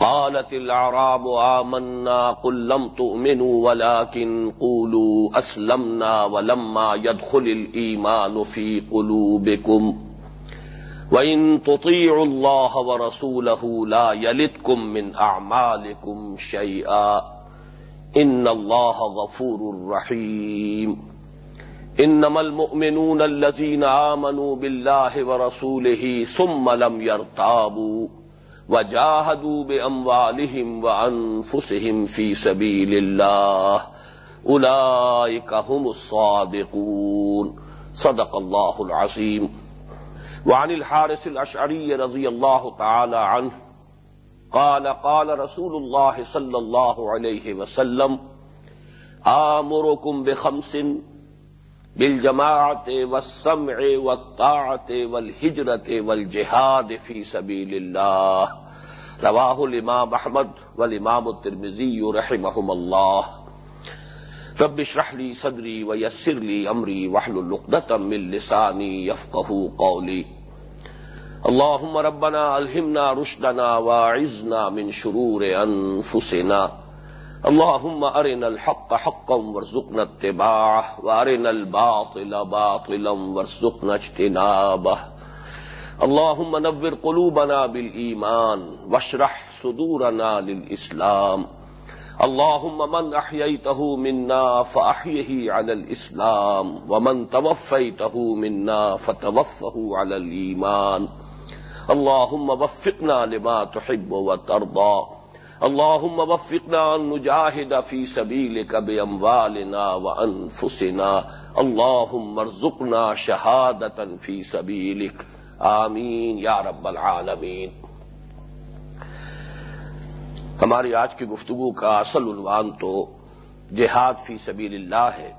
قالت الاعراب آمنا قل لم تؤمنوا ولكن قولوا اسلمنا ولما يدخل الايمان في قلوبكم. وان تطيعوا الله ورسوله لا يلدكم من اعمالكم شيئا. ان الله غفور رحيم. انما المؤمنون الذين امنوا بالله ورسوله ثم لم يرتابوا. وجاهدوا بأموالهم وأنفسهم في سبيل الله أولئك هم الصادقون. صدق الله العظيم وعن الحارث الأشعري رضي الله تعالى عنه قال قال رسول الله صلى الله عليه وسلم آمركم بخمس بل جماعت بالجماعة والسمع والطاعة والهجرة والجهاد في سبيل الله. رواه الإمام أحمد والإمام الترمذي رحمهم الله. رب اشرح لي صدري ويسر لي أمري واحلل عقدة من لساني يفقهوا قولي. اللهم ربنا ألهمنا رشدنا واعذنا من شرور أنفسنا. اللهم أرنا الحق حقا وارزقنا اتباعه وأرنا الباطل باطلا وارزقنا اجتنابه اللهم نور قلوبنا بالإيمان واشرح صدورنا للإسلام اللهم من أحييته منا فأحيه على الإسلام ومن توفيته منا فتوفه على الإيمان اللهم وفقنا لما تحب وترضى اللهم وفقنا ان نجاهد في سبيلك باموالنا وانفسنا. اللهم ارزقنا شهادة في سبيلك آمین یا رب العالمین. ہماری آج کی گفتگو کا اصل عنوان تو جہاد فی سبیل اللہ ہے،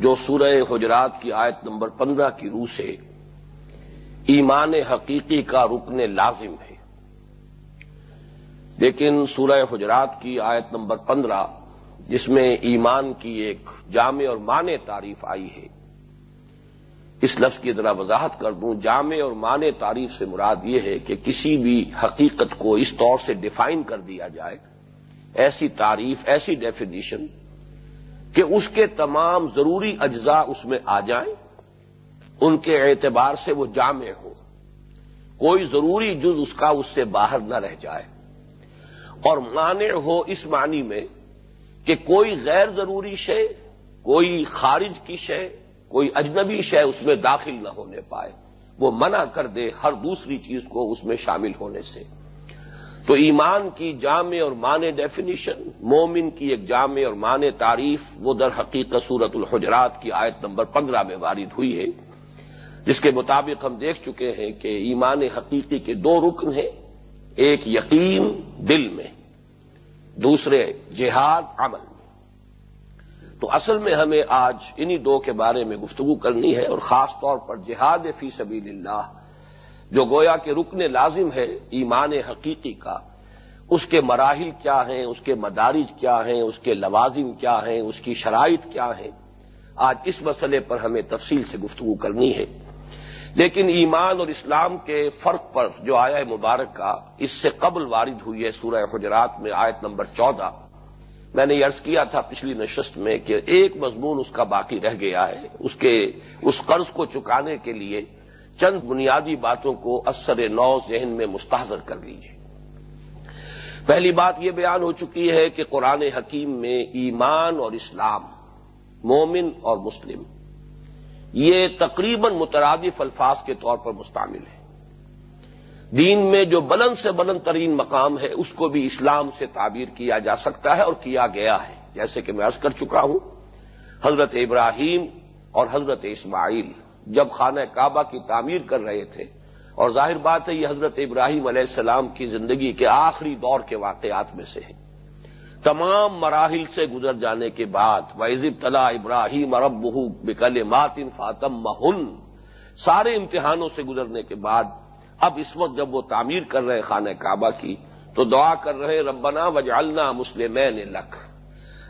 جو سورہ حجرات کی آیت نمبر پندرہ کی روح سے ایمان حقیقی کا رکن لازم ہے۔ لیکن سورہ حجرات کی آیت نمبر پندرہ، جس میں ایمان کی ایک جامع اور مانے تعریف آئی ہے۔ اس لفظ کی ذرا وضاحت کر دوں، جامع اور مانے تعریف سے مراد یہ ہے کہ کسی بھی حقیقت کو اس طور سے ڈیفائن کر دیا جائے، ایسی تعریف، ایسی ڈیفینیشن کہ اس کے تمام ضروری اجزاء اس میں آ جائیں، ان کے اعتبار سے وہ جامع ہو کوئی ضروری جز اس کا اس سے باہر نہ رہ جائے۔ اور مانع ہو اس معنی میں کہ کوئی غیر ضروری شے، کوئی خارج کی شے، کوئی اجنبی شے اس میں داخل نہ ہونے پائے۔ وہ منع کر دے ہر دوسری چیز کو اس میں شامل ہونے سے۔ تو ایمان کی جامع اور معنی ڈیفینیشن مومن کی ایک جامع اور معنی تعریف، وہ در حقیقت صورت الحجرات کی آیت نمبر پندرہ میں وارد ہوئی ہے۔ جس کے مطابق ہم دیکھ چکے ہیں کہ ایمان حقیقی کے دو رکن ہیں۔ ایک یقین دل میں، دوسرے جہاد عمل میں۔ تو اصل میں ہمیں آج انہی دو کے بارے میں گفتگو کرنی ہے اور خاص طور پر جہاد فی سبیل اللہ، جو گویا کہ رکن لازم ہے ایمان حقیقی کا۔ اس کے مراحل کیا ہیں، اس کے مدارج کیا ہیں، اس کے لوازم کیا ہیں، اس کی شرائط کیا ہیں؟ آج اس مسئلے پر ہمیں تفصیل سے گفتگو کرنی ہے۔ لیکن ایمان اور اسلام کے فرق پر جو آیا مبارک کا اس سے قبل وارد ہوئی ہے سورہ حجرات میں آیت نمبر چودہ، میں نے عرض کیا تھا پچھلی نشست میں کہ ایک مضمون اس کا باقی رہ گیا ہے، اس کے، اس قرض کو چکانے کے لیے چند بنیادی باتوں کو اثر نو ذہن میں مستحضر کر لیجیے پہلی بات یہ بیان ہو چکی ہے کہ قرآن حکیم میں ایمان اور اسلام، مومن اور مسلم یہ تقریباً مترادف الفاظ کے طور پر مستعمل ہے۔ دین میں جو بلند سے بلند ترین مقام ہے، اس کو بھی اسلام سے تعبیر کیا جا سکتا ہے اور کیا گیا ہے۔ جیسے کہ میں عرض کر چکا ہوں، حضرت ابراہیم اور حضرت اسماعیل جب خانہ کعبہ کی تعمیر کر رہے تھے، اور ظاہر بات ہے، یہ حضرت ابراہیم علیہ السلام کی زندگی کے آخری دور کے واقعات میں سے ہے تمام مراحل سے گزر جانے کے بعد ویزب تلا ابراہیم ارب بہو بکل ماتن فاطم مہن سارے امتحانوں سے گزرنے کے بعد، اب اس وقت جب وہ تعمیر کر رہے خانہ کعبہ کی، تو دعا کر رہے، ربنا وجعلنا مسلم لکھ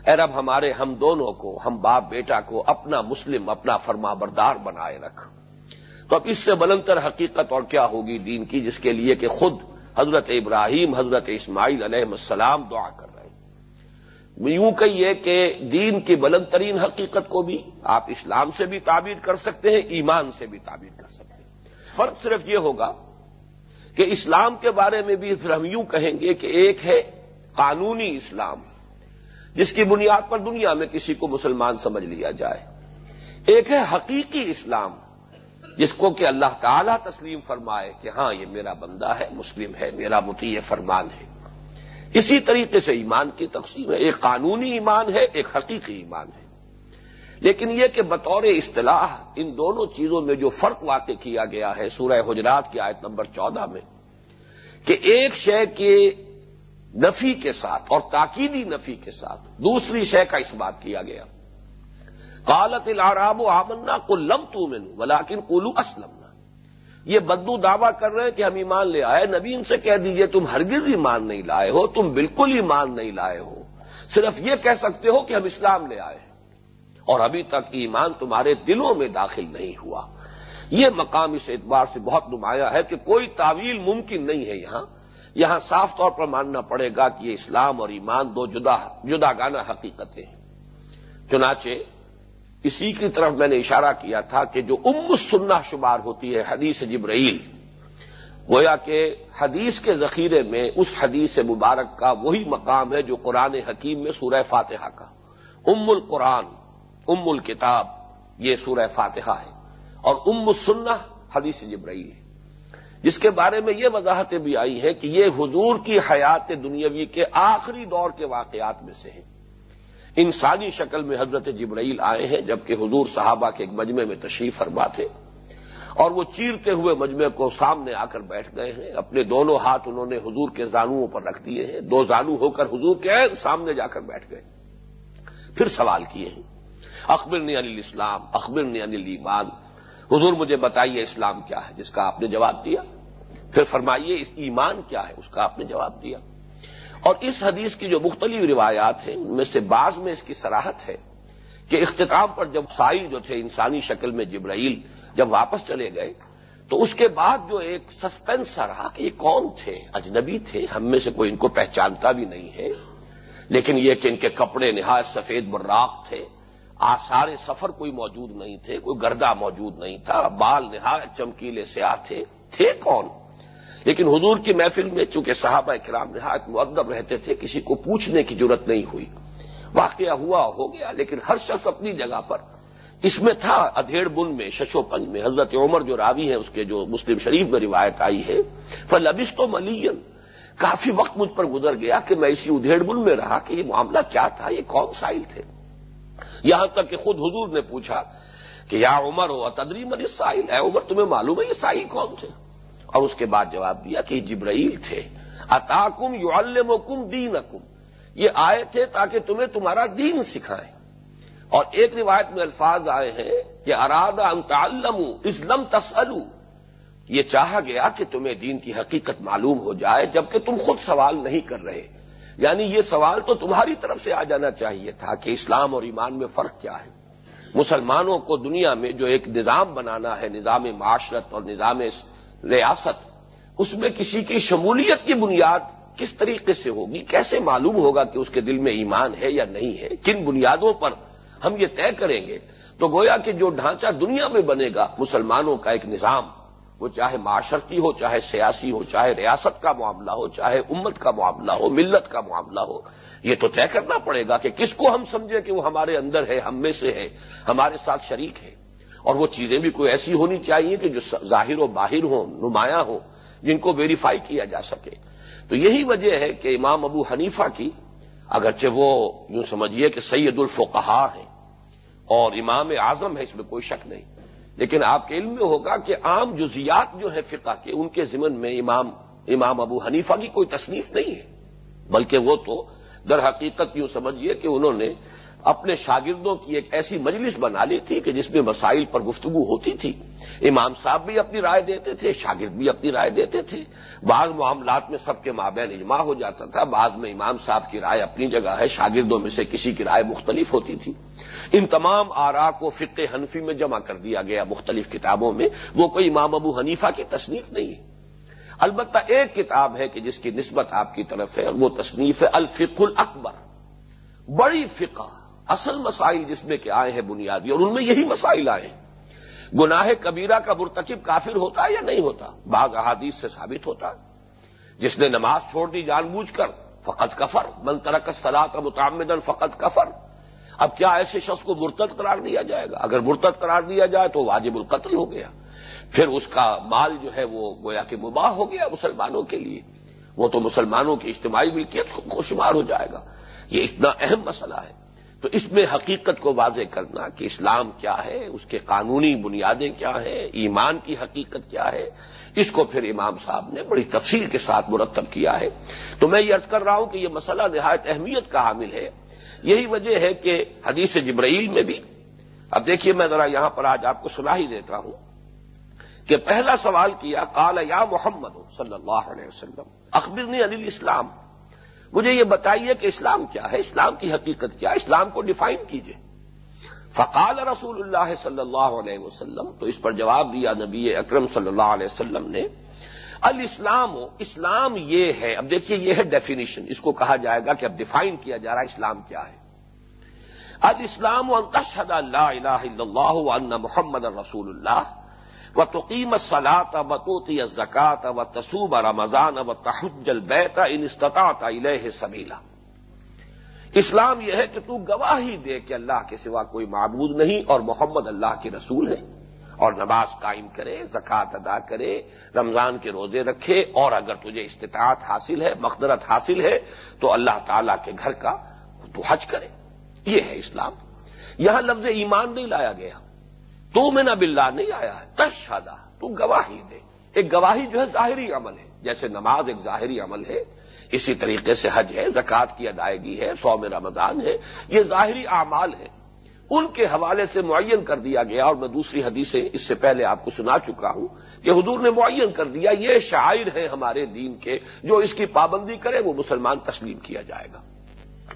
اے رب، ہمارے ہم دونوں کو، ہم باپ بیٹا کو اپنا مسلم، اپنا فرما بردار بنائے رکھ۔ تو اب اس سے بلندر حقیقت اور کیا ہوگی دین کی، جس کے لیے کہ خود حضرت ابراہیم، حضرت اسماعیل علیہ السلام دعا کر یوں کہیے کہ دین کی بلند ترین حقیقت کو بھی آپ اسلام سے بھی تعبیر کر سکتے ہیں، ایمان سے بھی تعبیر کر سکتے ہیں۔ فرق صرف یہ ہوگا کہ اسلام کے بارے میں بھی پھر ہم یوں کہیں گے کہ ایک ہے قانونی اسلام، جس کی بنیاد پر دنیا میں کسی کو مسلمان سمجھ لیا جائے۔ ایک ہے حقیقی اسلام، جس کو کہ اللہ تعالی تسلیم فرمائے کہ ہاں یہ میرا بندہ ہے، مسلم ہے، میرا متی فرمان ہے۔ اسی طریقے سے ایمان کی تقسیم ہے۔ ایک قانونی ایمان ہے، ایک حقیقی ایمان ہے۔ لیکن یہ کہ بطور اصطلاح ان دونوں چیزوں میں جو فرق واقع کیا گیا ہے سورہ حجرات کی آیت نمبر چودہ میں، کہ ایک شے کے نفی کے ساتھ اور تاکیدی نفی کے ساتھ دوسری شے کا اس بات کیا گیا۔ قالت العراب و آمنا کو لم تو میں ولاکن کولو اسلم۔ یہ بدو دعویٰ کر رہے ہیں کہ ہم ایمان لے آئے۔ نبی ان سے کہہ دیجیے، تم ہرگز ایمان نہیں لائے ہو، تم بالکل ایمان نہیں لائے ہو۔ صرف یہ کہہ سکتے ہو کہ ہم اسلام لے آئے۔ اور ابھی تک ایمان تمہارے دلوں میں داخل نہیں ہوا۔ یہ مقام اس اعتبار سے بہت نمایاں ہے کہ کوئی تعویل ممکن نہیں ہے یہاں۔ یہاں صاف طور پر ماننا پڑے گا کہ یہ اسلام اور ایمان دو جدا جدا گانا حقیقتیں ہیں۔ چنانچہ اسی کی طرف میں نے اشارہ کیا تھا کہ جو ام سننا شمار ہوتی ہے حدیث جبرائیل، گویا کہ حدیث کے ذخیرے میں اس حدیث مبارک کا وہی مقام ہے جو قرآن حکیم میں سورہ فاتحہ کا۔ ام القرآن، ام الکتاب، یہ سورہ فاتحہ ہے۔ اور ام السنہ حدیث جبرائیل ہے۔ جس کے بارے میں یہ وضاحتیں بھی آئی ہیں کہ یہ حضور کی حیات دنیاوی کے آخری دور کے واقعات میں سے ہیں۔ انسانی شکل میں حضرت جبرائیل آئے ہیں جبکہ حضور صحابہ کے ایک مجمع میں تشریف فرما تھے اور وہ چیرتے ہوئے مجمع کو سامنے آ کر بیٹھ گئے ہیں اپنے دونوں ہاتھ انہوں نے حضور کے زانوؤں پر رکھ دیے ہیں دو زانو ہو کر حضور کے سامنے جا کر بیٹھ گئے پھر سوال کیے ہیں اخبر نے علی اسلام اخبر نے انل ایمان حضور مجھے بتائیے اسلام کیا ہے؟ جس کا آپ نے جواب دیا۔ پھر فرمائیے اس ایمان کیا ہے؟ اس کا آپ نے جواب دیا۔ اور اس حدیث کی جو مختلف روایات ہیں، ان میں سے بعض میں اس کی سراہت ہے کہ اختتام پر جب سائل جو تھے، انسانی شکل میں جبرائیل جب واپس چلے گئے، تو اس کے بعد جو ایک سسپینس سا رہا کہ یہ کون تھے؟ اجنبی تھے، ہم میں سے کوئی ان کو پہچانتا بھی نہیں ہے۔ لیکن یہ کہ ان کے کپڑے نہایت سفید براق تھے آسار سفر کوئی موجود نہیں تھے، کوئی گردہ موجود نہیں تھا، بال نہایت چمکیلے سیاہ تھے تھے کون؟ لیکن حضور کی محفل میں چونکہ صحابہ کرام نہایت معدب رہتے تھے، کسی کو پوچھنے کی ضرورت نہیں ہوئی۔ واقعہ ہوا، ہو گیا، لیکن ہر شخص اپنی جگہ پر۔ اس میں تھا ادھیڑ بن میں، ششو پنج میں۔ حضرت عمر جو راوی ہیں، اس کے جو مسلم شریف میں روایت آئی ہے۔ فلبش تو ملین کافی وقت مجھ پر گزر گیا کہ میں اسی ادھیڑ بن میں رہا کہ یہ معاملہ کیا تھا، یہ کون سائل تھے؟ یہاں تک کہ خود حضور نے پوچھا کہ یا عمر ہو تدری مری سائل؟ ہے عمر، تمہیں معلوم ہے یہ سائل کون تھے؟ اور اس کے بعد جواب دیا کہ جبرائیل تھے۔ اتاکم یو الم دین یہ آئے تھے تاکہ تمہیں تمہارا دین سکھائیں۔ اور ایک روایت میں الفاظ آئے ہیں کہ ارادہ انتعلم اسلم تسلو یہ چاہا گیا کہ تمہیں دین کی حقیقت معلوم ہو جائے، جبکہ تم خود سوال نہیں کر رہے۔ یعنی یہ سوال تو تمہاری طرف سے آ جانا چاہیے تھا کہ اسلام اور ایمان میں فرق کیا ہے۔ مسلمانوں کو دنیا میں جو ایک نظام بنانا ہے، نظام معاشرت اور نظام ریاست، اس میں کسی کی شمولیت کی بنیاد کس طریقے سے ہوگی؟ کیسے معلوم ہوگا کہ اس کے دل میں ایمان ہے یا نہیں ہے؟ کن بنیادوں پر ہم یہ طے کریں گے؟ تو گویا کہ جو ڈھانچہ دنیا میں بنے گا، مسلمانوں کا ایک نظام، وہ چاہے معاشرتی ہو، چاہے سیاسی ہو، چاہے ریاست کا معاملہ ہو، چاہے امت کا معاملہ ہو، ملت کا معاملہ ہو، یہ تو طے کرنا پڑے گا کہ کس کو ہم سمجھیں کہ وہ ہمارے اندر ہے، ہم میں سے ہے، ہمارے ساتھ شریک ہے۔ اور وہ چیزیں بھی کوئی ایسی ہونی چاہیے کہ جو ظاہر و باہر ہوں، نمایاں ہوں، جن کو ویریفائی کیا جا سکے۔ تو یہی وجہ ہے کہ امام ابو حنیفہ کی، اگرچہ وہ یوں سمجھیے کہ سید الفقہا ہیں، اور امام اعظم ہے اس میں کوئی شک نہیں۔ لیکن آپ کے علم میں ہوگا کہ عام جزیات جو ہیں فقہ کے، ان کے ضمن میں امام امام ابو حنیفہ کی کوئی تصنیف نہیں ہے۔ بلکہ وہ تو در حقیقت یوں سمجھیے کہ انہوں نے اپنے شاگردوں کی ایک ایسی مجلس بنا لی تھی کہ جس میں مسائل پر گفتگو ہوتی تھی۔ امام صاحب بھی اپنی رائے دیتے تھے، شاگرد بھی اپنی رائے دیتے تھے۔ بعض معاملات میں سب کے مابین اجماع ہو جاتا تھا، بعض میں امام صاحب کی رائے اپنی جگہ ہے، شاگردوں میں سے کسی کی رائے مختلف ہوتی تھی۔ ان تمام آرا کو فقہ حنفی میں جمع کر دیا گیا مختلف کتابوں میں۔ وہ کوئی امام ابو حنیفہ کی تصنیف نہیں ہے۔ البتہ ایک کتاب ہے کہ جس کی نسبت آپ کی طرف ہے وہ تصنیف ہے الفق الاکبر۔ بڑی فقہ۔ اصل مسائل جس میں کہ آئے ہیں بنیادی اور ان میں یہی مسائل آئے ہیں۔ گناہ کبیرہ کا مرتکب کافر ہوتا ہے یا نہیں ہوتا؟ بعض احادیث سے ثابت ہوتا۔ جس نے نماز چھوڑ دی، جان بوجھ کر، فقط کفر، من ترک صلاح کا متعمدن فقط کفر۔ اب کیا ایسے شخص کو مرتد قرار دیا جائے گا؟ اگر مرتد قرار دیا جائے تو واجب القتل ہو گیا۔ پھر اس کا مال جو ہے وہ گویا کہ مباح ہو گیا مسلمانوں کے لیے۔ وہ تو مسلمانوں کی اجتماعی ملکیت کو شمار ہو جائے گا۔ یہ اتنا اہم مسئلہ ہے۔ تو اس میں حقیقت کو واضح کرنا کہ اسلام کیا ہے، اس کے قانونی بنیادیں کیا ہیں، ایمان کی حقیقت کیا ہے، اس کو پھر امام صاحب نے بڑی تفصیل کے ساتھ مرتب کیا ہے۔ تو میں یہ عرض کر رہا ہوں کہ یہ مسئلہ نہایت اہمیت کا حامل ہے۔ یہی وجہ ہے کہ حدیث جبرائیل میں بھی، اب دیکھیے میں ذرا یہاں پر آج آپ کو سنا ہی دیتا ہوں کہ پہلا سوال کیا کال یا محمد صلی اللہ علیہ وسلم، اخبرنی علی اسلام مجھے یہ بتائیے کہ اسلام کیا ہے؟ اسلام کی حقیقت کیا ہے؟ اسلام کو ڈیفائن کیجیے فقال رسول اللہ صلی اللہ علیہ وسلم، تو اس پر جواب دیا نبی اکرم صلی اللہ علیہ وسلم نے، الاسلام، اسلام یہ ہے، اب دیکھیے یہ ہے ڈیفینیشن اس کو کہا جائے گا کہ اب ڈیفائن کیا جا رہا ہے، اسلام کیا ہے۔ الاسلام انتشد اللہ الہ الا اللہ وان محمد رسول اللہ و تقیم سلاط و توتی زکات و تصوب رمضان و تحج البیت ان استطاعت الیہ سبیلا اسلام یہ ہے کہ تو گواہی دے کہ اللہ کے سوا کوئی معبود نہیں اور محمد اللہ کے رسول ہے اور نماز قائم کرے زکوٰۃ ادا کرے، رمضان کے روزے رکھے اور اگر تجھے استطاعت حاصل ہے، مقدرت حاصل ہے، تو اللہ تعالی کے گھر کا تو حج کرے۔ یہ ہے اسلام۔ یہاں لفظ ایمان نہیں لایا گیا۔ تو میں نہ بلّہ نہیں آیا ہے تشہدہ تو گواہی دے۔ ایک گواہی جو ہے ظاہری عمل ہے۔ جیسے نماز ایک ظاہری عمل ہے، اسی طریقے سے حج ہے، زکوٰۃ کی ادائیگی ہے سو رمضان ہے، یہ ظاہری اعمال ہے ان کے حوالے سے معین کر دیا گیا، اور میں دوسری حدیثیں اس سے پہلے آپ کو سنا چکا ہوں کہ حضور نے معین کر دیا، یہ شاعر ہیں ہمارے دین کے، جو اس کی پابندی کرے وہ مسلمان تسلیم کیا جائے گا۔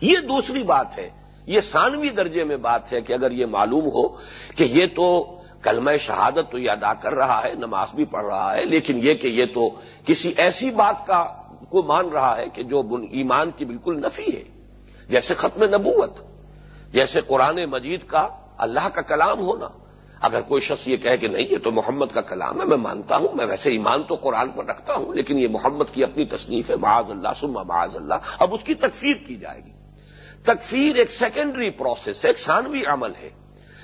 یہ دوسری بات ہے یہ ثانوی درجے میں بات ہے کہ اگر یہ معلوم ہو کہ یہ تو کلمہ شہادت تو یہ ادا کر رہا ہے، نماز بھی پڑھ رہا ہے، لیکن یہ کہ یہ تو کسی ایسی بات کا کو مان رہا ہے کہ جو ایمان کی بالکل نفی ہے، جیسے ختم نبوت، جیسے قرآن مجید کا اللہ کا کلام ہونا۔ اگر کوئی شخص یہ کہے کہ نہیں، یہ تو محمد کا کلام ہے، میں مانتا ہوں، میں ویسے ایمان تو قرآن پر رکھتا ہوں، لیکن یہ محمد کی اپنی تصنیف ہے، معاذ اللہ سما معاذ اللہ۔ اب اس کی تکفیر کی جائے گی۔ تکفیر ایک سیکنڈری پروسیس ہے، ایک ثانوی عمل ہے۔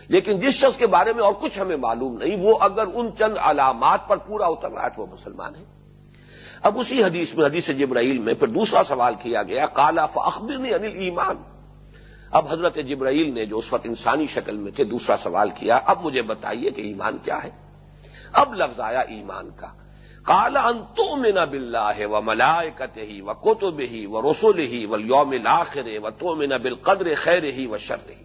لیکن جس شخص کے بارے میں اور کچھ ہمیں معلوم نہیں، وہ اگر ان چند علامات پر پورا اتر رہا ہے تو وہ مسلمان ہے۔ اب اسی حدیث میں، حدیث جبرائیل میں پھر دوسرا سوال کیا گیا کالا فخبرنی انل ایمان اب حضرت جبرائیل نے جو اس وقت انسانی شکل میں تھے، دوسرا سوال کیا، اب مجھے بتائیے کہ ایمان کیا ہے۔ اب لفظ آیا ایمان کا۔ کالا انتو مینا بلّہ ہے وہ ملائکت ہی و کوتب ہی و رسول ہی و یوم لاخر و تو مینا بل قدر خیر ہی و شر ہی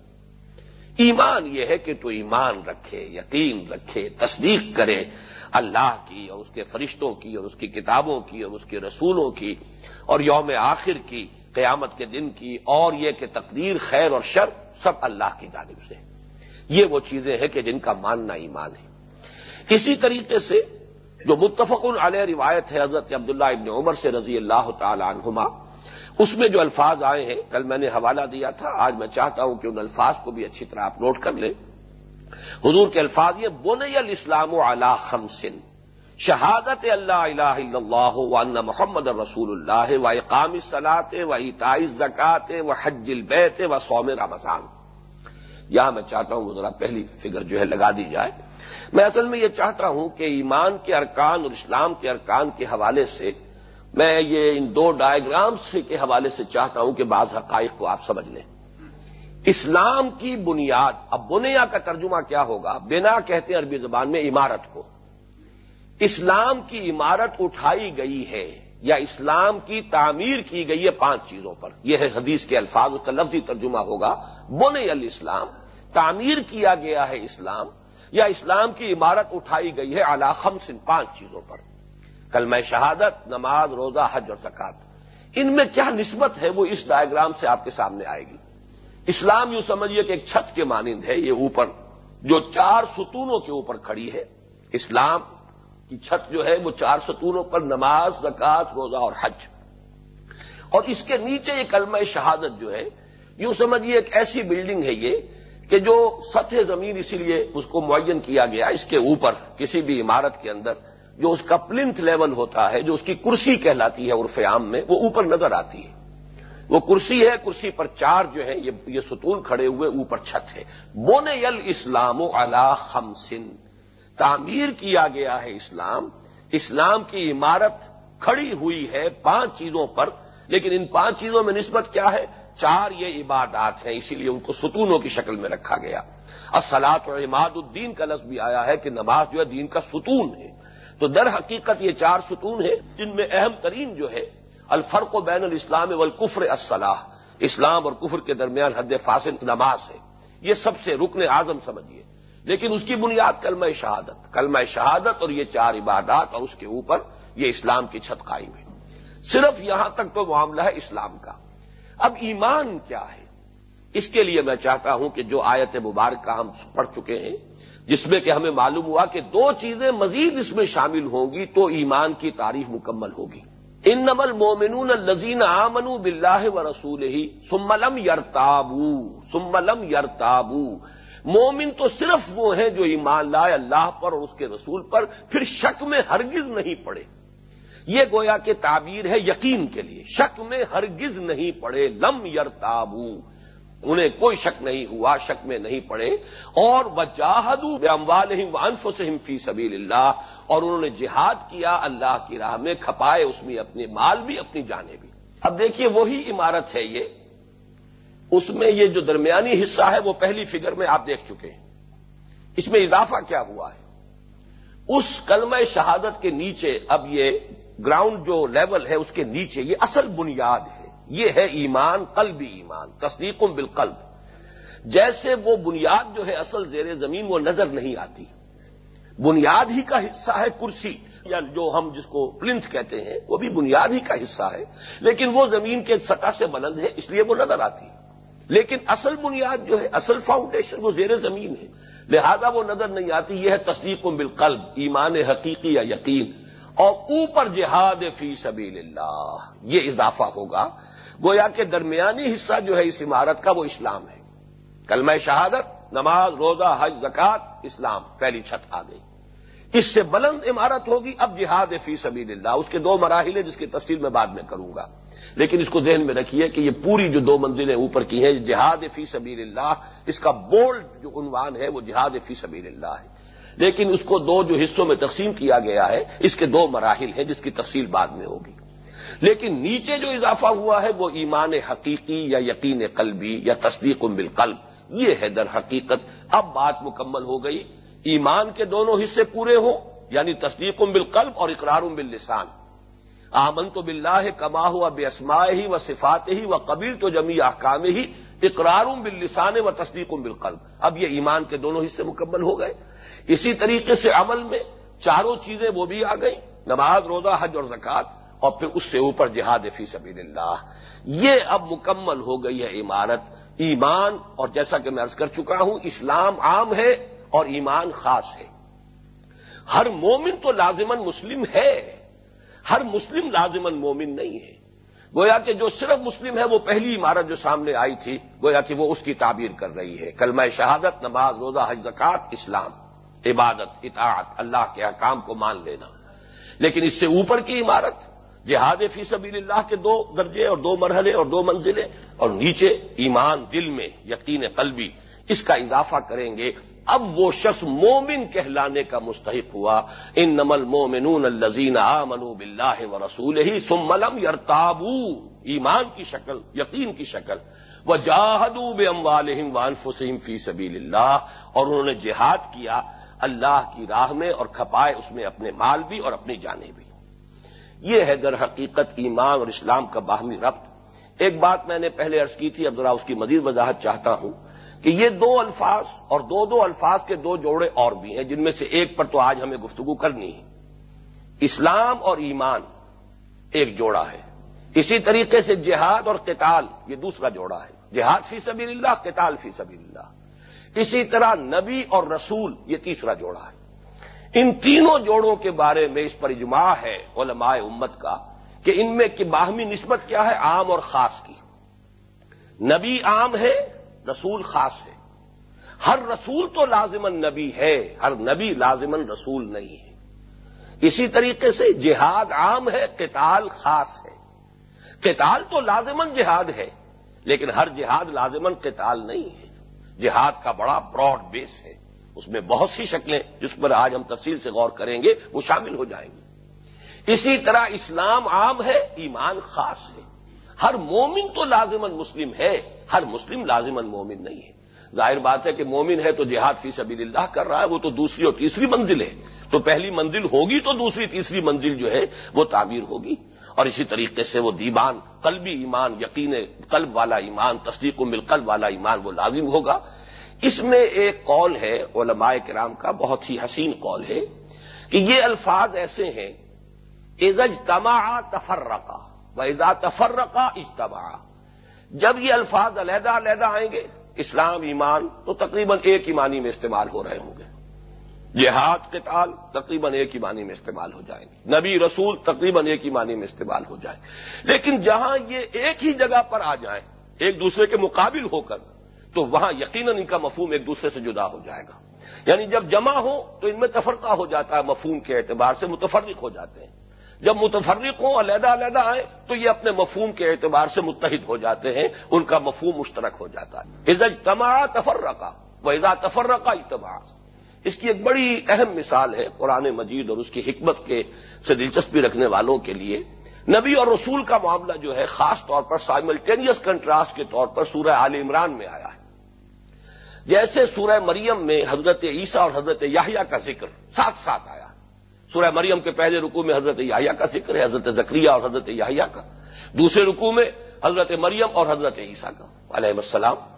ایمان یہ ہے کہ تو ایمان رکھے، یقین رکھے، تصدیق کرے اللہ کی اور اس کے فرشتوں کی اور اس کی کتابوں کی اور اس کے رسولوں کی اور یوم آخر کی، قیامت کے دن کی اور یہ کہ تقدیر خیر اور شر سب اللہ کی جانب سے۔ یہ وہ چیزیں ہیں کہ جن کا ماننا ایمان ہے۔ اسی طریقے سے جو متفق علیہ روایت ہے حضرت عبداللہ ابن عمر سے رضی اللہ تعالی عنہما، اس میں جو الفاظ آئے ہیں، کل میں نے حوالہ دیا تھا، آج میں چاہتا ہوں کہ ان الفاظ کو بھی اچھی طرح آپ نوٹ کر لیں۔ حضور کے الفاظ یہ بونی الاسلام و خمسن شہادت اللہ الہ الا اللہ و محمد رسول اللہ و اقام صلاط و اطائی زکات و حج البیت و سوم رمضان۔ یہاں میں چاہتا ہوں وہ ذرا پہلی فگر جو ہے لگا دی جائے۔ میں اصل میں یہ چاہتا ہوں کہ ایمان کے ارکان اور اسلام کے ارکان کے حوالے سے میں یہ ان دو ڈائیگرامس کے حوالے سے چاہتا ہوں کہ بعض حقائق کو آپ سمجھ لیں۔ اسلام کی بنیاد، اب بنیا کا ترجمہ کیا ہوگا؟ بنا کہتے ہیں عربی زبان میں عمارت کو۔ اسلام کی عمارت اٹھائی گئی ہے یا اسلام کی تعمیر کی گئی ہے پانچ چیزوں پر۔ یہ ہے حدیث کے الفاظ کا لفظی ترجمہ ہوگا۔ بن الاسلام، تعمیر کیا گیا ہے اسلام۔ یا اسلام کی عمارت اٹھائی گئی ہے علاقم سن پانچ چیزوں پر۔ کل میں شہادت، نماز، روزہ، حج اور زکات ان میں کیا نسبت ہے وہ اس ڈائگرام سے آپ کے سامنے آئے گی۔ اسلام یوں سمجھیے کہ ایک چھت کے مانند ہے، یہ اوپر، جو چار ستونوں کے اوپر کھڑی ہے۔ اسلام کی چھت جو ہے وہ چار ستونوں پر نماز زکات روزہ اور حج۔ اور اس کے نیچے یہ کلمہ شہادت جو ہے، یوں سمجھیے ایک ایسی بلڈنگ ہے یہ کہ جو سطح زمین اسی لیے اس کو معین کیا گیا، اس کے اوپر کسی بھی عمارت کے اندر جو اس کا پلنتھ لیول ہوتا ہے، جو اس کی کرسی کہلاتی ہے عرف عام میں، وہ اوپر نظر آتی ہے۔ وہ کرسی ہے، کرسی پر چار جو ہے یہ ستون کھڑے ہوئے اوپر چھت ہے۔ بونے یل اسلام و علا خمسن۔ تعمیر کیا گیا ہے اسلام۔ اسلام کی عمارت کھڑی ہوئی ہے پانچ چیزوں پر، لیکن ان پانچ چیزوں میں نسبت کیا ہے؟ چار یہ عبادات ہیں، اسی لیے ان کو ستونوں کی شکل میں رکھا گیا۔ اصلاط اور عماد الدین کا لفظ بھی آیا ہے کہ نماز جو ہے دین کا ستون ہے۔ تو در حقیقت یہ چار ستون ہیں، جن میں اہم ترین جو ہے، الفرق و بین الاسلام والکفر الصلاح۔ اسلام اور کفر کے درمیان حد فاصل نماز ہے۔ یہ سب سے رکن اعظم سمجھیے۔ لیکن اس کی بنیاد کلمہ شہادت کلمہ شہادت اور یہ چار عبادات اور اس کے اوپر یہ اسلام کی چھت قائم ہے۔ صرف یہاں تک تو معاملہ ہے اسلام کا۔ اب ایمان کیا ہے؟ اس کے لیے میں چاہتا ہوں کہ جو آیت مبارکہ ہم پڑھ چکے ہیں، جس میں کہ ہمیں معلوم ہوا کہ دو چیزیں مزید اس میں شامل ہوں گی تو ایمان کی تعریف مکمل ہوگی۔ ان نمل مومنون الزین آمن بلّہ و رسول ہی سملم یرتابو سملم یرتابو مومن تو صرف وہ ہیں جو ایمان لائے اللہ پر اور اس کے رسول پر، پھر شک میں ہرگز نہیں پڑے۔ یہ گویا کہ تعبیر ہے یقین کے لیے۔ شک میں ہرگز نہیں پڑے، لم یرتابو۔ انہیں کوئی شک نہیں ہوا، شک میں نہیں پڑے۔ اور وہ جاہدو بے اموال فی سبیل اللہ اور انہوں نے جہاد کیا اللہ کی راہ میں، کھپائے اس میں اپنے مال بھی، اپنی جانیں بھی۔ اب دیکھیے، وہی عمارت ہے یہ۔ اس میں یہ جو درمیانی حصہ ہے، وہ پہلی فگر میں آپ دیکھ چکے ہیں۔ اس میں اضافہ کیا ہوا ہے؟ اس کلمہ شہادت کے نیچے اب یہ گراؤنڈ جو لیول ہے اس کے نیچے، یہ اصل بنیاد ہے۔ یہ ہے ایمان قلبی ایمان، تصدیق بالقلب۔ جیسے وہ بنیاد جو ہے اصل زیر زمین، وہ نظر نہیں آتی۔ بنیاد ہی کا حصہ ہے کرسی یا جو ہم جس کو پلنتھ کہتے ہیں، وہ بھی بنیاد ہی کا حصہ ہے۔ لیکن وہ زمین کے سطح سے بلند ہے، اس لیے وہ نظر آتی۔ لیکن اصل بنیاد جو ہے، اصل فاؤنڈیشن وہ زیر زمین ہے۔ لہذا وہ نظر نہیں آتی، یہ ہے تصدیق بالقلب، ایمان حقیقی یا یقین۔ اور اوپر جہاد فی سبیل اللہ یہ اضافہ ہوگا۔ گویا کہ درمیانی حصہ جو ہے اس عمارت کا وہ اسلام ہے۔ کلمہ شہادت، نماز، روزہ، حج زکات اسلام، پہلی چھت آ گئی۔ اس سے بلند عمارت ہوگی اب جہاد فی سبیل اللہ اس کے دو مراحل ہیں جس کی تفصیل میں بعد میں کروں گا۔ لیکن اس کو ذہن میں رکھیے کہ یہ پوری جو دو منزلیں اوپر کی ہیں، جہاد فی سبیل اللہ اس کا بولڈ جو عنوان ہے وہ جہاد فی سبیل اللہ ہے۔ لیکن اس کو دو جو حصوں میں تقسیم کیا گیا ہے، اس کے دو مراحل ہیں جس کی تفصیل بعد میں ہوگی۔ لیکن نیچے جو اضافہ ہوا ہے، وہ ایمان حقیقی یا یقین قلبی یا تصدیق بالقلب۔ یہ ہے در حقیقت اب بات مکمل ہو گئی۔ ایمان کے دونوں حصے پورے ہوں یعنی تصدیق بالقلب اور اقرار باللسان۔ آمن تو بلّہ کما ہوا بے اسما ہی و صفات ہی و قبیل تو جمی احکام ہی اقرار باللسان و تصدیق بالقلب۔ اب یہ ایمان کے دونوں حصے مکمل ہو گئے۔ اسی طریقے سے عمل میں چاروں چیزیں وہ بھی آ گئیں، نماز، روزہ، حج اور زکات اور پھر اس سے اوپر جہاد فی سبیل اللہ۔ یہ اب مکمل ہو گئی ہے عمارت۔ ایمان، اور جیسا کہ میں ارض کر چکا ہوں، اسلام عام ہے اور ایمان خاص ہے۔ ہر مومن تو لازمن مسلم ہے۔ ہر مسلم لازمن مومن نہیں ہے۔ گویا کہ جو صرف مسلم ہے، وہ پہلی عمارت جو سامنے آئی تھی، گویا کہ وہ اس کی تعبیر کر رہی ہے۔ کلمہ شہادت، نماز، روزہ، حج زکات اسلام۔ عبادت، اطاعت، اللہ کے حکام کو مان لینا۔ لیکن اس سے اوپر کی عمارت، جہاد فی سبیل اللہ کے دو درجے اور دو مرحلے اور دو منزلیں اور نیچے ایمان، دل میں یقین قلبی، اس کا اضافہ کریں گے۔ اب وہ شخص مومن کہلانے کا مستحق ہوا۔ ان نمل مومنون الزین منو بلّہ و رسول ہی سملم یرتابو۔ ایمان کی شکل، یقین کی شکل۔ وہ جاہدوب اموالحم وانفسم فی سبیل اللہ اور انہوں نے جہاد کیا۔ اللہ کی راہ میں اور کھپائے اس میں اپنے مال بھی اور اپنی جانیں بھی۔ یہ ہے در حقیقت ایمان اور اسلام کا باہمی ربط۔ ایک بات میں نے پہلے عرض کی تھی، اب ذرا اس کی مزید وضاحت چاہتا ہوں کہ یہ دو الفاظ اور دو دو الفاظ کے دو جوڑے اور بھی ہیں، جن میں سے ایک پر تو آج ہمیں گفتگو کرنی ہے۔ اسلام اور ایمان ایک جوڑا ہے۔ اسی طریقے سے جہاد اور قتال یہ دوسرا جوڑا ہے۔ جہاد فی سبیل اللہ، قتال فی سبیل اللہ۔ اسی طرح نبی اور رسول، یہ تیسرا جوڑا ہے۔ ان تینوں جوڑوں کے بارے میں اس پر اجماع ہے علماء امت کا کہ ان میں کی باہمی نسبت کیا ہے، عام اور خاص کی۔ نبی عام ہے، رسول خاص ہے۔ ہر رسول تو لازمن نبی ہے، ہر نبی لازمن رسول نہیں ہے۔ اسی طریقے سے جہاد عام ہے، قتال خاص ہے۔ قتال تو لازمن جہاد ہے، لیکن ہر جہاد لازمن قتال نہیں ہے۔ جہاد کا بڑا براڈ بیس ہے۔ اس میں بہت سی شکلیں جس پر آج ہم تفصیل سے غور کریں گے، وہ شامل ہو جائیں گی۔ اسی طرح اسلام عام ہے، ایمان خاص ہے۔ ہر مومن تو لازمن مسلم ہے، ہر مسلم لازمن مومن نہیں ہے۔ ظاہر بات ہے کہ مومن ہے تو جہاد فی سبیل اللہ کر رہا ہے، وہ تو دوسری اور تیسری منزل ہے۔ تو پہلی منزل ہوگی تو دوسری تیسری منزل جو ہے، وہ تعمیر ہوگی۔ اور اسی طریقے سے وہ دیوان قلبی ایمان، یقین قلب والا ایمان، تصدیق و ملقلب والا ایمان، وہ لازم ہوگا۔ اس میں ایک قول ہے، علماء کرام کا بہت ہی حسین قول ہے کہ یہ الفاظ ایسے ہیں ایزج تما تفرقہ و تفرقہ اجتبا جب یہ الفاظ علیحدہ علیحدہ آئیں گے، اسلام، ایمان تو تقریباً ایک ایمانی میں استعمال ہو رہے ہوں گے۔ جہاد کے تال تقریباً ایک ہی معنی میں استعمال ہو جائیں گے۔ نبی رسول تقریباً ایک ہی معنی میں استعمال ہو جائے لیکن جہاں یہ ایک ہی جگہ پر آ جائیں، ایک دوسرے کے مقابل ہو کر، تو وہاں یقیناً ان کا مفہوم ایک دوسرے سے جدا ہو جائے گا۔ یعنی جب جمع ہو، تو ان میں تفرقہ ہو جاتا ہے، مفہوم کے اعتبار سے متفرق ہو جاتے ہیں۔ جب متفرق ہوں، علیحدہ علیحدہ آئے تو یہ اپنے مفہوم کے اعتبار سے متحد ہو جاتے ہیں، ان کا مفہوم مشترک ہو جاتا ہے۔ عزت تما تفرقہ وہ ادا تفرقہ اجتماع اس کی ایک بڑی اہم مثال ہے قرآن مجید اور اس کی حکمت کے سے دلچسپی رکھنے والوں کے لیے۔ نبی اور رسول کا معاملہ جو ہے، خاص طور پر سائملٹینیس کنٹراسٹ کے طور پر سورہ عال عمران میں آیا ہے۔ جیسے سورہ مریم میں حضرت عیسیٰ اور حضرت یاہیا کا ذکر ساتھ ساتھ آیا۔ سورہ مریم کے پہلے رکو میں حضرت یاہیا کا ذکر ہے، حضرت زکریہ اور حضرت یاہیا کا۔ دوسرے رکو میں حضرت مریم اور حضرت عیسیٰ کا۔ علیہ السلام۔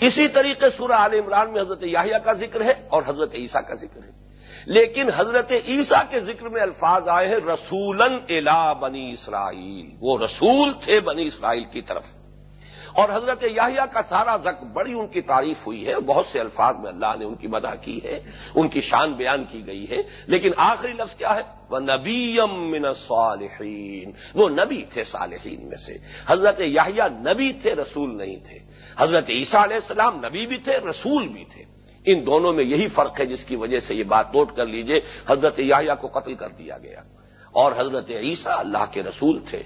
اسی طریقے سورہ عال عمران میں حضرت یاہیا کا ذکر ہے اور حضرت عیسیٰ کا ذکر ہے۔ لیکن حضرت عیسیٰ کے ذکر میں الفاظ آئے ہیں رسولن الا بنی اسرائیل۔ وہ رسول تھے بنی اسرائیل کی طرف۔ اور حضرت یاہیا کا سارا ذکر بڑی ان کی تعریف ہوئی ہے، بہت سے الفاظ میں اللہ نے ان کی مدح کی ہے، ان کی شان بیان کی گئی ہے۔ لیکن آخری لفظ کیا ہے؟ وہ نبیم من صالحین وہ نبی تھے صالحین میں سے۔ حضرت یاہیا نبی تھے، رسول نہیں تھے۔ حضرت عیسیٰ علیہ السلام نبی بھی تھے، رسول بھی تھے۔ ان دونوں میں یہی فرق ہے جس کی وجہ سے یہ بات نوٹ کر لیجیے، حضرت یاہیا کو قتل کر دیا گیا۔ اور حضرت عیسیٰ اللہ کے رسول تھے۔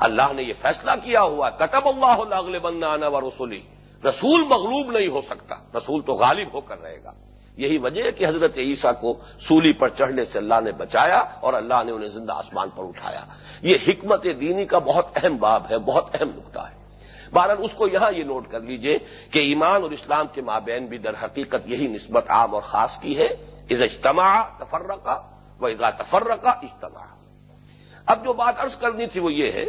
اللہ نے یہ فیصلہ کیا ہوا، کتب اللہ اگلے بندہ و رسولی رسول مغلوب نہیں ہو سکتا، رسول تو غالب ہو کر رہے گا۔ یہی وجہ ہے کہ حضرت عیسیٰ کو سولی پر چڑھنے سے اللہ نے بچایا اور اللہ نے انہیں زندہ آسمان پر اٹھایا۔ یہ حکمت دینی کا بہت اہم باب ہے، بہت اہم نقطہ ہے۔ بہرحال اس کو یہاں یہ نوٹ کر لیجیے کہ ایمان اور اسلام کے مابین بھی در حقیقت یہی نسبت عام اور خاص کی ہے از اجتماع تفرقہ و ازا تفرقہ اجتماع اب جو بات عرض کرنی تھی وہ یہ ہے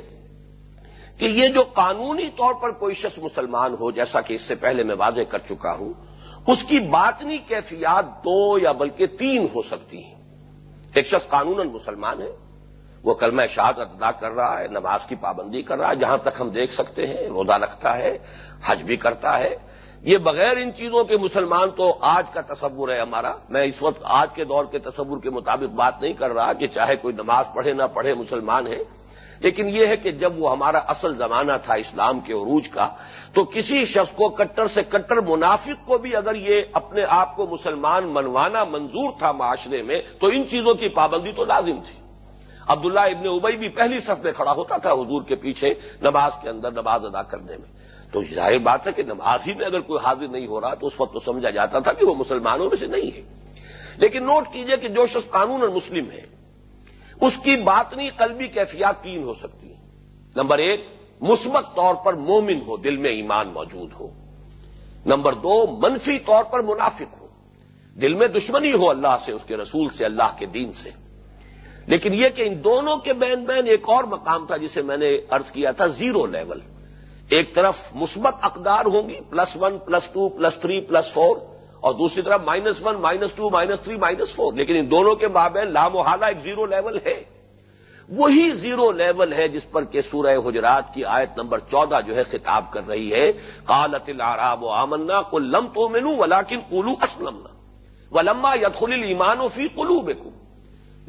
کہ یہ جو قانونی طور پر کوئی شخص مسلمان ہو، جیسا کہ اس سے پہلے میں واضح کر چکا ہوں، اس کی باطنی کیفیات دو یا بلکہ تین ہو سکتی ہیں۔ ایک شخص قانون مسلمان ہے وہ کلمہ شہادت ادا کر رہا ہے، نماز کی پابندی کر رہا ہے، جہاں تک ہم دیکھ سکتے ہیں، روزہ رکھتا ہے، حج بھی کرتا ہے۔ یہ بغیر ان چیزوں کے مسلمان تو آج کا تصور ہے ہمارا۔ میں اس وقت آج کے دور کے تصور کے مطابق بات نہیں کر رہا کہ چاہے کوئی نماز پڑھے نہ پڑھے مسلمان ہے۔ لیکن یہ ہے کہ جب وہ ہمارا اصل زمانہ تھا اسلام کے عروج کا، تو کسی شخص کو کٹر سے کٹر منافق کو بھی اگر یہ اپنے آپ کو مسلمان منوانا منظور تھا معاشرے میں، تو ان چیزوں کی پابندی تو لازم تھی۔ عبداللہ ابن ابئی بھی پہلی صف میں کھڑا ہوتا تھا حضور کے پیچھے نماز کے اندر نماز ادا کرنے میں۔ تو ظاہر بات ہے کہ نماز ہی میں اگر کوئی حاضر نہیں ہو رہا تو اس وقت تو سمجھا جاتا تھا کہ وہ مسلمانوں میں سے نہیں ہے۔ لیکن نوٹ کیجیے کہ جو شخص قانون اور مسلم ہے، اس کی باطنی قلبی کیفیات تین ہو سکتی ہیں۔ نمبر ایک، مثبت طور پر مومن ہو، دل میں ایمان موجود ہو۔ نمبر دو، منفی طور پر منافق ہو۔ دل میں دشمنی ہو اللہ سے، اس کے رسول سے، اللہ کے دین سے۔ لیکن یہ کہ ان دونوں کے بین بین ایک اور مقام تھا جسے میں نے ارض کیا تھا زیرو لیول۔ ایک طرف مثبت اقدار ہوں گی plus one plus two plus three plus four اور دوسری طرف minus one minus two minus three minus four لیکن ان دونوں کے مابین لامحالہ ایک زیرو لیول ہے۔ وہی زیرو لیول ہے جس پر کہ سورہ حجرات کی آیت نمبر چودہ جو ہے خطاب کر رہی ہے کالت العراب و آمنا کو لم تو مینو ولاکن کلو اسلم ولما یدخل ایمان و فی کلو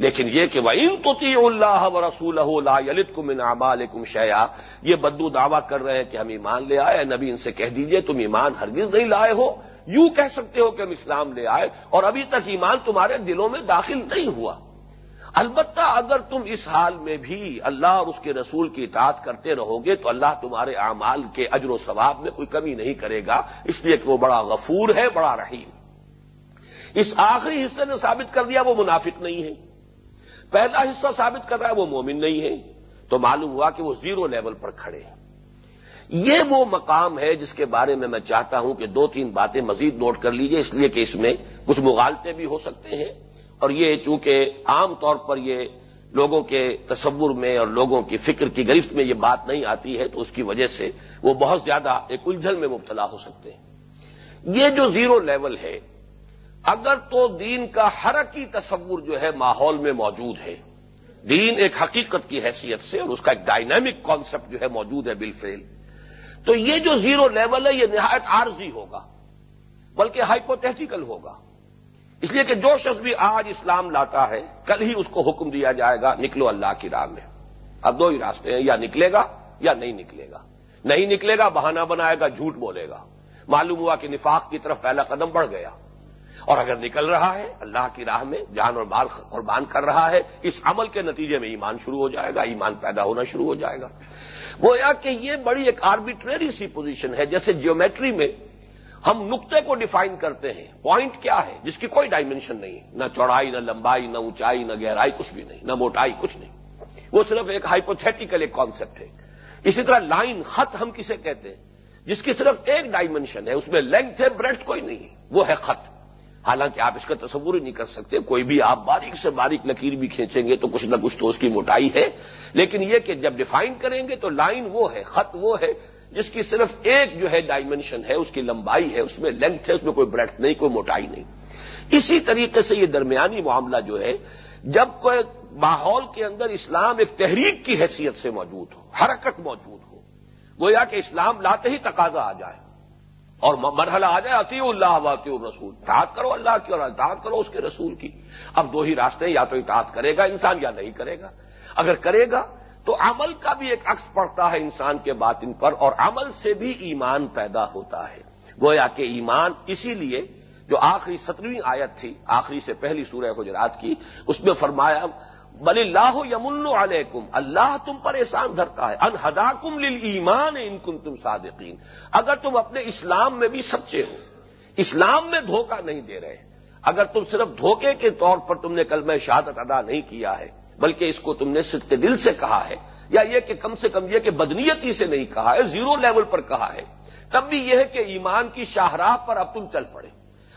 لیکن یہ کہ وہ ان تو اللہ و رسول یلت کم انعمال کم شیا یہ بدو دعویٰ کر رہے ہیں کہ ہم ایمان لے آئے، نبی ان سے کہہ دیجیے تم ایمان ہرگز نہیں لائے ہو، یوں کہہ سکتے ہو کہ ہم اسلام لے آئے اور ابھی تک ایمان تمہارے دلوں میں داخل نہیں ہوا۔ البتہ اگر تم اس حال میں بھی اللہ اور اس کے رسول کی اطاعت کرتے رہو گے تو اللہ تمہارے اعمال کے اجر و ثواب میں کوئی کمی نہیں کرے گا، اس لیے کہ وہ بڑا غفور ہے، بڑا رحیم۔ اس آخری حصے نے ثابت کر دیا وہ منافق نہیں ہے پہلا حصہ ثابت کر رہا ہے وہ مومن نہیں ہے۔ تو معلوم ہوا کہ وہ زیرو لیول پر کھڑے ہیں۔ یہ وہ مقام ہے جس کے بارے میں میں چاہتا ہوں کہ دو تین باتیں مزید نوٹ کر لیجیے، اس لیے کہ اس میں کچھ مغالطے بھی ہو سکتے ہیں۔ اور یہ چونکہ عام طور پر یہ لوگوں کے تصور میں اور لوگوں کی فکر کی گرفت میں یہ بات نہیں آتی ہے، تو اس کی وجہ سے وہ بہت زیادہ ایک الجھن میں مبتلا ہو سکتے ہیں۔ یہ جو زیرو لیول ہے اگر تو دین کا حرکی تصور جو ہے ماحول میں موجود ہے، دین ایک حقیقت کی حیثیت سے اور اس کا ایک ڈائنامک کانسیپٹ جو ہے موجود ہے بالفیل تو یہ جو زیرو لیول ہے یہ نہایت عارضی ہوگا، بلکہ ہائپوتھیٹیکل ہوگا۔ اس لیے کہ جو شخص بھی آج اسلام لاتا ہے، کل ہی اس کو حکم دیا جائے گا، نکلو اللہ کی راہ میں۔ اب دو ہی راستے ہیں، یا نکلے گا یا نہیں نکلے گا۔ نہیں نکلے گا، بہانہ بنائے گا، جھوٹ بولے گا۔ معلوم ہوا کہ نفاق کی طرف پہلا قدم بڑھ گیا۔ اور اگر نکل رہا ہے، اللہ کی راہ میں جان اور مال قربان کر رہا ہے، اس عمل کے نتیجے میں ایمان شروع ہو جائے گا، ایمان پیدا ہونا شروع ہو جائے گا۔ گویا کہ یہ بڑی ایک آربیٹری سی پوزیشن ہے، جیسے جیومیٹری میں ہم نقطے کو ڈیفائن کرتے ہیں۔ پوائنٹ کیا ہے؟ جس کی کوئی ڈائمینشن نہیں نہ چوڑائی، نہ لمبائی، نہ اونچائی، نہ گہرائی، کچھ بھی نہیں، نہ موٹائی، کچھ نہیں۔ وہ صرف ایک ہائپوتھیٹیکل ایک کانسیپٹ ہے۔ اسی طرح لائن خط ہم کسے کہتے ہیں؟ جس کی صرف ایک ڈائمینشن ہے، اس میں لینتھ ہے بریڈ کوئی نہیں وہ ہے خط۔ حالانکہ آپ اس کا تصور ہی نہیں کر سکتے، کوئی بھی آپ باریک سے باریک لکیر بھی کھینچیں گے تو کچھ نہ کچھ تو اس کی موٹائی ہے۔ لیکن یہ کہ جب ڈیفائن کریں گے تو لائن وہ ہے، خط وہ ہے، جس کی صرف ایک جو ہے ڈائمنشن ہے، اس کی لمبائی ہے، اس میں لینتھ ہے، اس میں کوئی بریڈ نہیں، کوئی موٹائی نہیں۔ اسی طریقے سے یہ درمیانی معاملہ جو ہے، جب کوئی ماحول کے اندر اسلام ایک تحریک کی حیثیت سے موجود ہو، حرکت موجود ہو، گویا کہ اسلام لاتے ہی تقاضا آ جائے۔ اور مرحلہ آ جائے اتی اللہ و اطیع رسول اطاعت کرو اللہ کی اور اطاعت کرو اس کے رسول کی۔ اب دو ہی راستے یا تو اطاعت کرے گا انسان یا نہیں کرے گا۔ اگر کرے گا تو عمل کا بھی ایک عکس پڑتا ہے انسان کے باطن پر اور عمل سے بھی ایمان پیدا ہوتا ہے۔ گویا کہ ایمان اسی لیے جو آخری سترویں آیت تھی، آخری سے پہلی سورہ گجرات کی، اس میں فرمایا بل اللہ یمن علیکم، اللہ تم پر احسان دھرتا ہے۔ انہدا کم لل ایمان ان کن تم صادقین۔ اگر تم اپنے اسلام میں بھی سچے ہو، اسلام میں دھوکہ نہیں دے رہے، اگر تم صرف دھوکے کے طور پر تم نے کل میں شہادت ادا نہیں کیا ہے، بلکہ اس کو تم نے صدق دل سے کہا ہے، یا یہ کہ کم سے کم یہ کہ بدنیتی سے نہیں کہا ہے، زیرو لیول پر کہا ہے، تب بھی یہ ہے کہ ایمان کی شاہراہ پر اب تم چل پڑے۔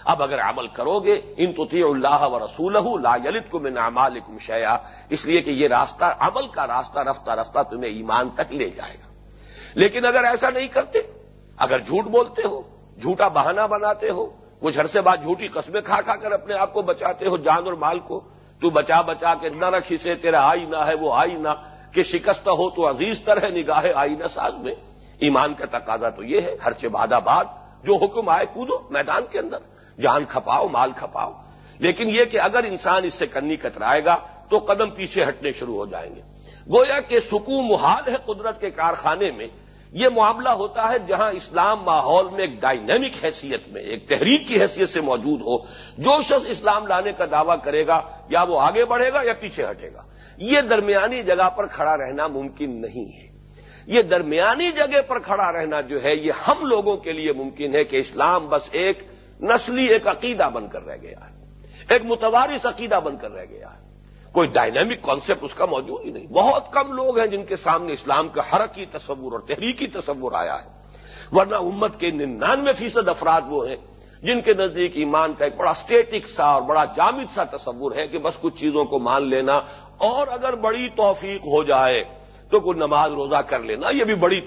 اب اگر عمل کرو گے ان تو اللہ و رسول لا یلت کو میں نامال شیا اس لیے کہ یہ راستہ، عمل کا راستہ، رفتہ رفتہ تمہیں ایمان تک لے جائے گا۔ لیکن اگر ایسا نہیں کرتے، اگر جھوٹ بولتے ہو، جھوٹا بہانہ بناتے ہو، کچھ عرصے بعد جھوٹی قسمیں کھا کھا کر اپنے آپ کو بچاتے ہو، جان اور مال کو، تو بچا بچا کے نہ رکھی سے تیرا آئی نہ ہے، وہ آئی نہ کہ شکست ہو تو عزیز تر ہے نگاہ آئی نہ ساز میں۔ ایمان کا تقاضا تو یہ ہے، ہر سے بادہ باد جو حکم آئے کودو میدان کے اندر۔ جان کھپاؤ، مال کھپاؤ۔ لیکن یہ کہ اگر انسان اس سے کنی کترائے گا تو قدم پیچھے ہٹنے شروع ہو جائیں گے۔ گویا کہ سکون محال ہے قدرت کے کارخانے میں۔ یہ معاملہ ہوتا ہے جہاں اسلام ماحول میں ایک ڈائنامک حیثیت میں، ایک تحریک کی حیثیت سے موجود ہو۔ جو شخص اسلام لانے کا دعویٰ کرے گا، یا وہ آگے بڑھے گا یا پیچھے ہٹے گا۔ یہ درمیانی جگہ پر کھڑا رہنا ممکن نہیں ہے۔ یہ درمیانی جگہ پر کھڑا رہنا جو ہے، یہ ہم لوگوں کے لیے ممکن ہے کہ اسلام بس ایک نسلی ایک عقیدہ بن کر رہ گیا ہے۔ ایک متوارث عقیدہ بن کر رہ گیا ہے۔ کوئی ڈائنامک کانسیپٹ اس کا موجود ہی نہیں۔ بہت کم لوگ ہیں جن کے سامنے اسلام کا حرکی تصور اور تحریکی تصور آیا ہے۔ ورنہ امت کے ننانوے فیصد افراد وہ ہیں جن کے نزدیک ایمان کا ایک بڑا اسٹیٹک سا اور بڑا جامد سا تصور ہے کہ بس کچھ چیزوں کو مان لینا اور اگر بڑی توفیق ہو جائے تو کوئی نماز روزہ کر لینا، یہ بھی بڑی